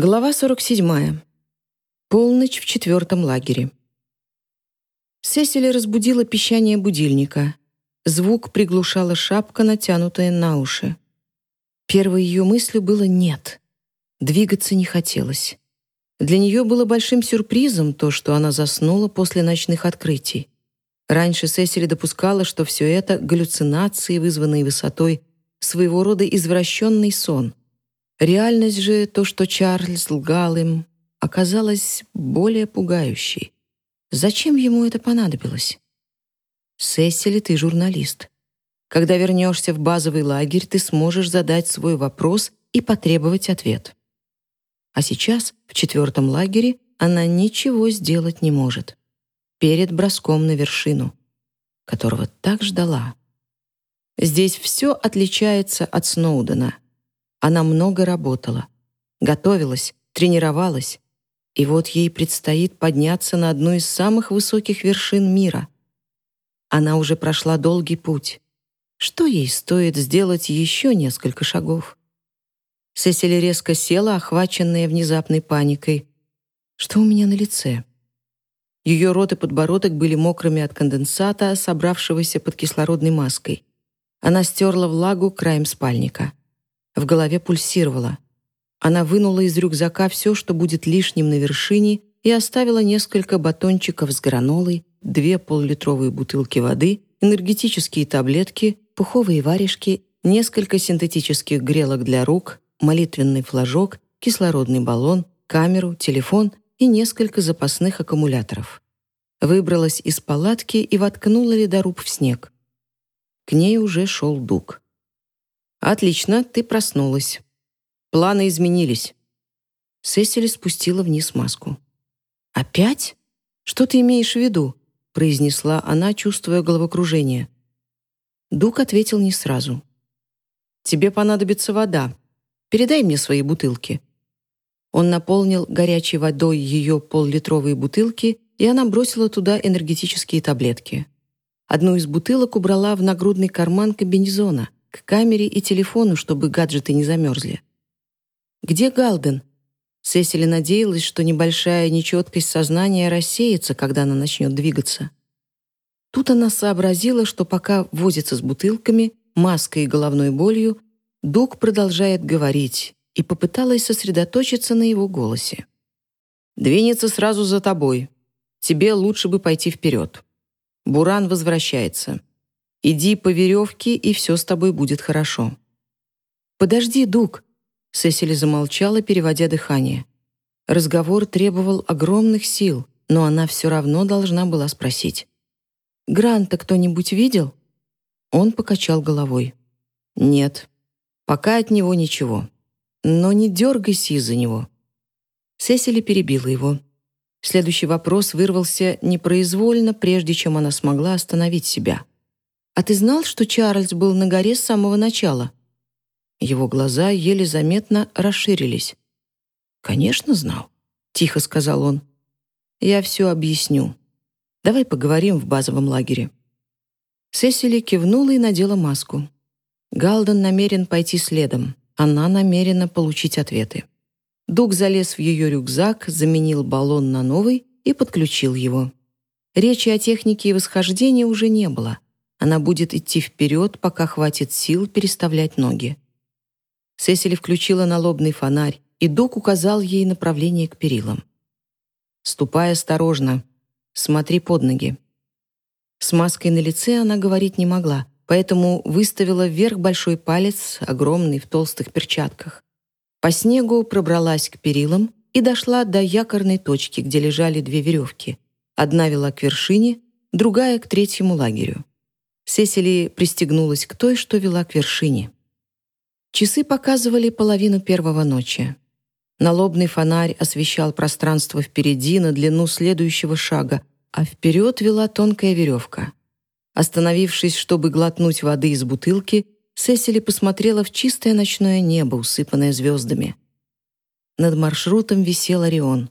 Глава 47. Полночь в четвертом лагере. Сесили разбудила пищание будильника. Звук приглушала шапка, натянутая на уши. Первой ее мыслью было «нет». Двигаться не хотелось. Для нее было большим сюрпризом то, что она заснула после ночных открытий. Раньше Сесили допускала, что все это — галлюцинации, вызванные высотой, своего рода извращенный сон. Реальность же, то, что Чарльз лгал им, оказалась более пугающей. Зачем ему это понадобилось? Сесили, ты журналист. Когда вернешься в базовый лагерь, ты сможешь задать свой вопрос и потребовать ответ. А сейчас, в четвертом лагере, она ничего сделать не может. Перед броском на вершину, которого так ждала. Здесь все отличается от Сноудена — она много работала, готовилась, тренировалась, и вот ей предстоит подняться на одну из самых высоких вершин мира. Она уже прошла долгий путь. Что ей стоит сделать еще несколько шагов? Сесили резко села, охваченная внезапной паникой. Что у меня на лице? Ее рот и подбородок были мокрыми от конденсата, собравшегося под кислородной маской. Она стерла влагу краем спальника. В голове пульсировало. Она вынула из рюкзака все, что будет лишним на вершине, и оставила несколько батончиков с гранолой, две полулитровые бутылки воды, энергетические таблетки, пуховые варежки, несколько синтетических грелок для рук, молитвенный флажок, кислородный баллон, камеру, телефон и несколько запасных аккумуляторов. Выбралась из палатки и воткнула ледоруб в снег. К ней уже шел дуг. «Отлично, ты проснулась. Планы изменились». Сесили спустила вниз маску. «Опять? Что ты имеешь в виду?» произнесла она, чувствуя головокружение. Дук ответил не сразу. «Тебе понадобится вода. Передай мне свои бутылки». Он наполнил горячей водой ее поллитровые бутылки, и она бросила туда энергетические таблетки. Одну из бутылок убрала в нагрудный карман комбинезона — к камере и телефону, чтобы гаджеты не замерзли. «Где Галден?» Сесили надеялась, что небольшая нечеткость сознания рассеется, когда она начнет двигаться. Тут она сообразила, что пока возится с бутылками, маской и головной болью, Дуг продолжает говорить и попыталась сосредоточиться на его голосе. «Двинется сразу за тобой. Тебе лучше бы пойти вперед. Буран возвращается. Иди по веревке, и все с тобой будет хорошо». «Подожди, Дуг!» Сесили замолчала, переводя дыхание. Разговор требовал огромных сил, но она все равно должна была спросить. «Гранта кто-нибудь видел?» Он покачал головой. «Нет, пока от него ничего. Но не дергайся из-за него». Сесили перебила его. Следующий вопрос вырвался непроизвольно, прежде чем она смогла остановить себя. «А ты знал, что Чарльз был на горе с самого начала?» Его глаза еле заметно расширились. «Конечно знал», — тихо сказал он. «Я все объясню. Давай поговорим в базовом лагере». Сесили кивнула и надела маску. Галден намерен пойти следом. Она намерена получить ответы. Дуг залез в ее рюкзак, заменил баллон на новый и подключил его. Речи о технике и восхождении уже не было — она будет идти вперед, пока хватит сил переставлять ноги. Сесили включила налобный фонарь, и Дук указал ей направление к перилам. «Ступай осторожно. Смотри под ноги». С маской на лице она говорить не могла, поэтому выставила вверх большой палец, огромный в толстых перчатках. По снегу пробралась к перилам и дошла до якорной точки, где лежали две веревки. Одна вела к вершине, другая — к третьему лагерю. Сесили пристегнулась к той, что вела к вершине. Часы показывали половину первого ночи. Налобный фонарь освещал пространство впереди на длину следующего шага, а вперед вела тонкая веревка. Остановившись, чтобы глотнуть воды из бутылки, Сесили посмотрела в чистое ночное небо, усыпанное звездами. Над маршрутом висел Орион.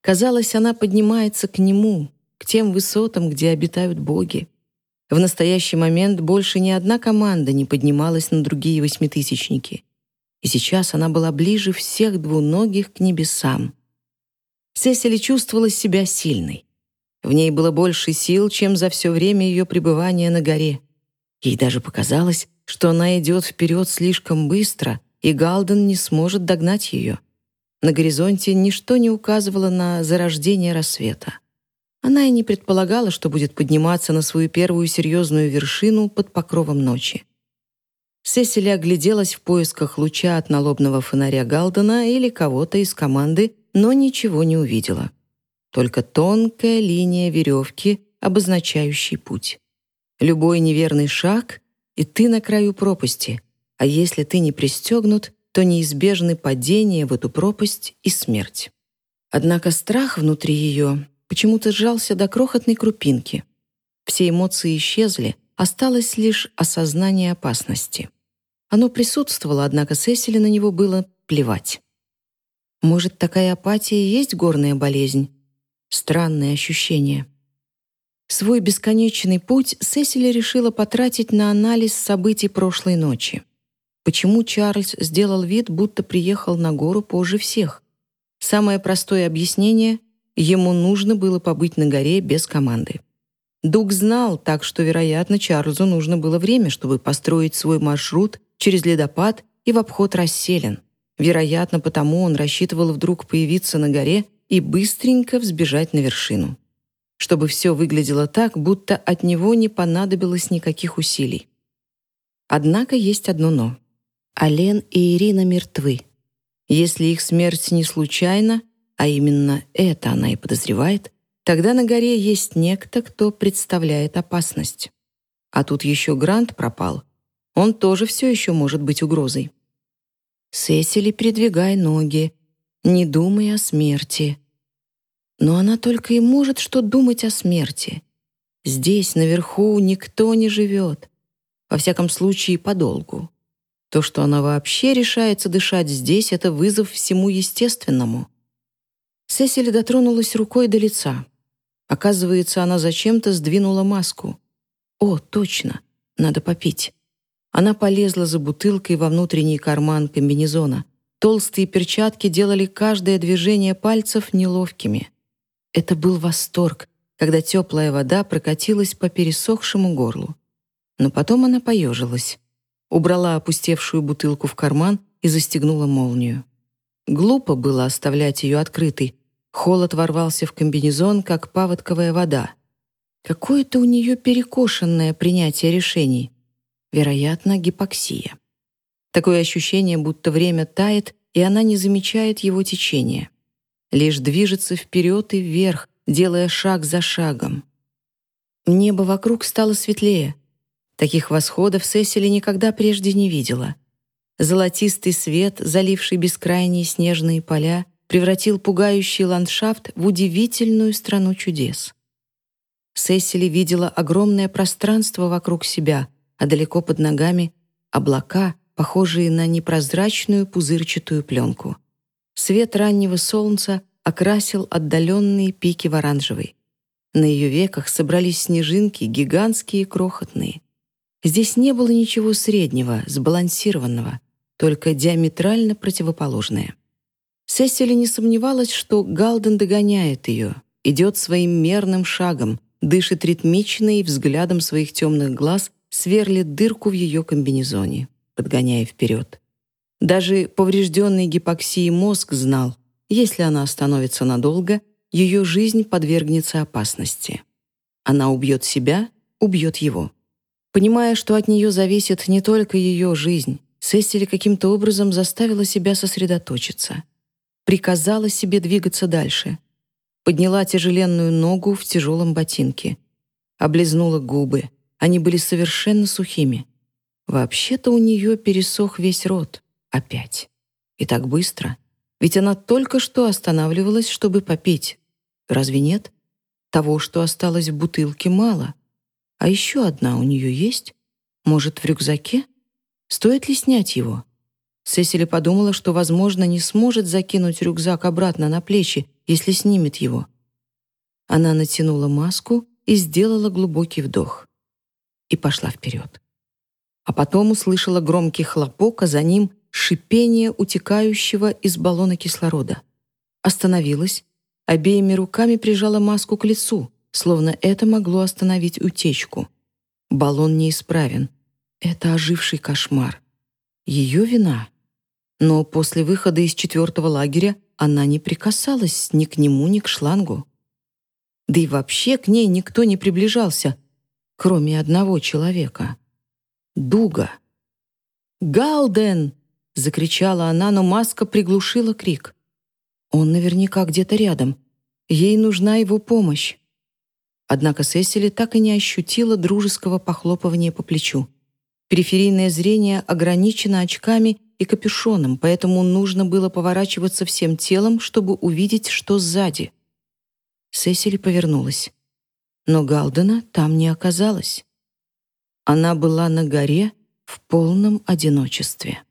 Казалось, она поднимается к нему, к тем высотам, где обитают боги. В настоящий момент больше ни одна команда не поднималась на другие восьмитысячники. и сейчас она была ближе всех двуногих к небесам. Сесили чувствовала себя сильной. В ней было больше сил, чем за все время ее пребывания на горе. Ей даже показалось, что она идет вперед слишком быстро, и Галден не сможет догнать ее. На горизонте ничто не указывало на зарождение рассвета. Она и не предполагала, что будет подниматься на свою первую серьезную вершину под покровом ночи. Сесили огляделась в поисках луча от налобного фонаря Галдена или кого-то из команды, но ничего не увидела. Только тонкая линия веревки, обозначающий путь. Любой неверный шаг, и ты на краю пропасти, а если ты не пристегнут, то неизбежны падение в эту пропасть и смерть. Однако страх внутри ее почему-то сжался до крохотной крупинки. Все эмоции исчезли, осталось лишь осознание опасности. Оно присутствовало, однако Сесили на него было плевать. Может, такая апатия и есть горная болезнь? Странное ощущение. Свой бесконечный путь Сесили решила потратить на анализ событий прошлой ночи. Почему Чарльз сделал вид, будто приехал на гору позже всех? Самое простое объяснение — ему нужно было побыть на горе без команды. Дуг знал, так что, вероятно, Чарльзу нужно было время, чтобы построить свой маршрут через ледопад и в обход расселен. Вероятно, потому он рассчитывал вдруг появиться на горе и быстренько взбежать на вершину. Чтобы все выглядело так, будто от него не понадобилось никаких усилий. Однако есть одно «но». Ален и Ирина мертвы. Если их смерть не случайна, а именно это она и подозревает, тогда на горе есть некто, кто представляет опасность. А тут еще Грант пропал. Он тоже все еще может быть угрозой. Сесили, передвигай ноги, не думай о смерти. Но она только и может что думать о смерти. Здесь, наверху, никто не живет. Во всяком случае, подолгу. То, что она вообще решается дышать здесь, это вызов всему естественному. Сесили дотронулась рукой до лица. Оказывается, она зачем-то сдвинула маску. О, точно, надо попить. Она полезла за бутылкой во внутренний карман комбинезона. Толстые перчатки делали каждое движение пальцев неловкими. Это был восторг, когда теплая вода прокатилась по пересохшему горлу. Но потом она поежилась убрала опустевшую бутылку в карман и застегнула молнию. Глупо было оставлять ее открытой. Холод ворвался в комбинезон, как паводковая вода. Какое-то у нее перекошенное принятие решений. Вероятно, гипоксия. Такое ощущение, будто время тает, и она не замечает его течения. Лишь движется вперед и вверх, делая шаг за шагом. Небо вокруг стало светлее — Таких восходов Сесили никогда прежде не видела. Золотистый свет, заливший бескрайние снежные поля, превратил пугающий ландшафт в удивительную страну чудес. Сесили видела огромное пространство вокруг себя, а далеко под ногами — облака, похожие на непрозрачную пузырчатую пленку. Свет раннего солнца окрасил отдаленные пики в оранжевый. На ее веках собрались снежинки, гигантские и крохотные. Здесь не было ничего среднего, сбалансированного, только диаметрально противоположное. Сесили не сомневалась, что Галден догоняет ее, идет своим мерным шагом, дышит ритмично и взглядом своих темных глаз сверлит дырку в ее комбинезоне, подгоняя вперед. Даже поврежденный гипоксией мозг знал, если она остановится надолго, ее жизнь подвергнется опасности. Она убьет себя, убьет его. Понимая, что от нее зависит не только ее жизнь, Сесили каким-то образом заставила себя сосредоточиться. Приказала себе двигаться дальше. Подняла тяжеленную ногу в тяжелом ботинке. Облизнула губы. Они были совершенно сухими. Вообще-то у нее пересох весь рот. Опять. И так быстро. Ведь она только что останавливалась, чтобы попить. Разве нет? Того, что осталось в бутылке, мало. А еще одна у нее есть? Может, в рюкзаке? Стоит ли снять его? Сесили подумала, что, возможно, не сможет закинуть рюкзак обратно на плечи, если снимет его. Она натянула маску и сделала глубокий вдох. И пошла вперед. А потом услышала громкий хлопок, а за ним шипение утекающего из баллона кислорода. Остановилась, обеими руками прижала маску к лицу, словно это могло остановить утечку. Баллон неисправен. Это оживший кошмар. Ее вина. Но после выхода из четвертого лагеря она не прикасалась ни к нему, ни к шлангу. Да и вообще к ней никто не приближался, кроме одного человека. Дуга. «Галден!» — закричала она, но маска приглушила крик. Он наверняка где-то рядом. Ей нужна его помощь. Однако Сесили так и не ощутила дружеского похлопывания по плечу. Периферийное зрение ограничено очками и капюшоном, поэтому нужно было поворачиваться всем телом, чтобы увидеть, что сзади. Сесили повернулась. Но Галдена там не оказалось. Она была на горе в полном одиночестве.